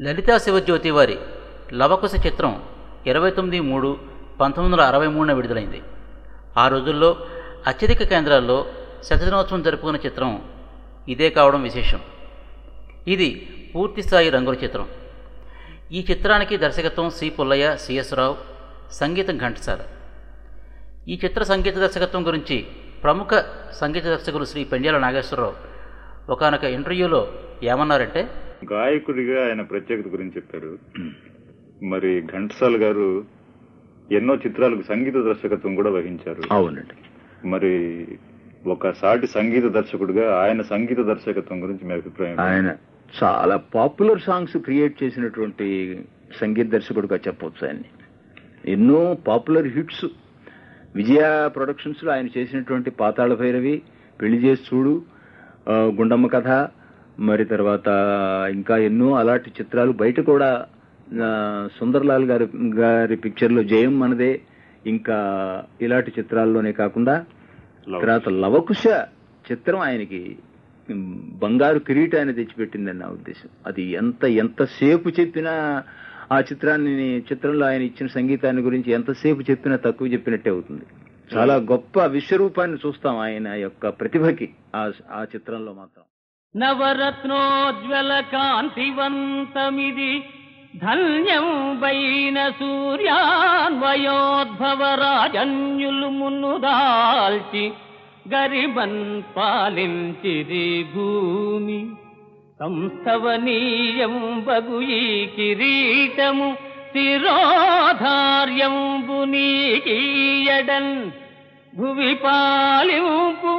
లలితా శివజ్యోతి వారి లవకుశ చిత్రం ఇరవై తొమ్మిది మూడు పంతొమ్మిది వందల అరవై మూడున విడుదలైంది. ఆ రోజుల్లో అత్యధిక కేంద్రాల్లో శతదినోత్సవం జరుపుకున్న చిత్రం ఇదే కావడం విశేషం. ఇది పూర్తిస్థాయి రంగుల చిత్రం. ఈ చిత్రానికి దర్శకత్వం సి పుల్లయ్య సిఎస్ రావు సంగీతం ఘంటసాల. ఈ చిత్ర సంగీత దర్శకత్వం గురించి ప్రముఖ సంగీత దర్శకులు శ్రీ పెండ్యాల నాగేశ్వరరావు ఒకనొక ఇంటర్వ్యూలో ఏమన్నారంటే గాయకుడిగా ఆయన ప్రత్యేకత గురించి చెప్పారు. మరి ఘంటసాల గారు ఎన్నో చిత్రాలకు సంగీత దర్శకత్వం కూడా వహించారు. అవునండి. మరి ఒక సాటి సంగీత దర్శకుడిగా ఆయన సంగీత దర్శకత్వం గురించి మీ అభిప్రాయం ఆయన చాలా పాపులర్ సాంగ్స్ క్రియేట్ చేసినటువంటి సంగీత దర్శకుడిగా చెప్పొచ్చు ఆయన్ని. ఎన్నో పాపులర్ హిట్స్. విజయ ప్రొడక్షన్స్లో ఆయన చేసినటువంటి పాతాళ భైరవి పెళ్ళి చేసి చూడు గుండమ్మ కథ మరి తర్వాత ఇంకా ఎన్నో అలాంటి చిత్రాలు. బయట కూడా సుందర్లాల్ గారి గారి పిక్చర్లో జయం మనదే. ఇంకా ఇలాంటి చిత్రాల్లోనే కాకుండా తర్వాత లవకుశ చిత్రం ఆయనకి బంగారు కిరీటాన్ని తెచ్చిపెట్టిందని నా ఉద్దేశం. అది ఎంత ఎంతసేపు చెప్పినా ఆ చిత్రాన్ని చిత్రంలో ఆయన ఇచ్చిన సంగీతాన్ని గురించి ఎంతసేపు చెప్పినా తక్కువ చెప్పినట్టే అవుతుంది. చాలా గొప్ప విశ్వరూపాన్ని చూస్తాం ఆయన యొక్క ప్రతిభకి ఆ ఆ చిత్రంలో మాత్రం. నవరత్నోజ్వల కాంతివంతమిది ధన్యం వైన సూర్యాన్వయోద్భవరాజన్యులు మున్నుదాల్చి గరిబన్ పాలించిది భూమి. సంస్థవనీయం బగు ఈ కిరీటము శిరోధార్యంబు నీకీయడన్ భువి పాలింపు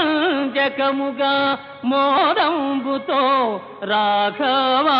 రంజకముగా మోదంబుతో రాఘవా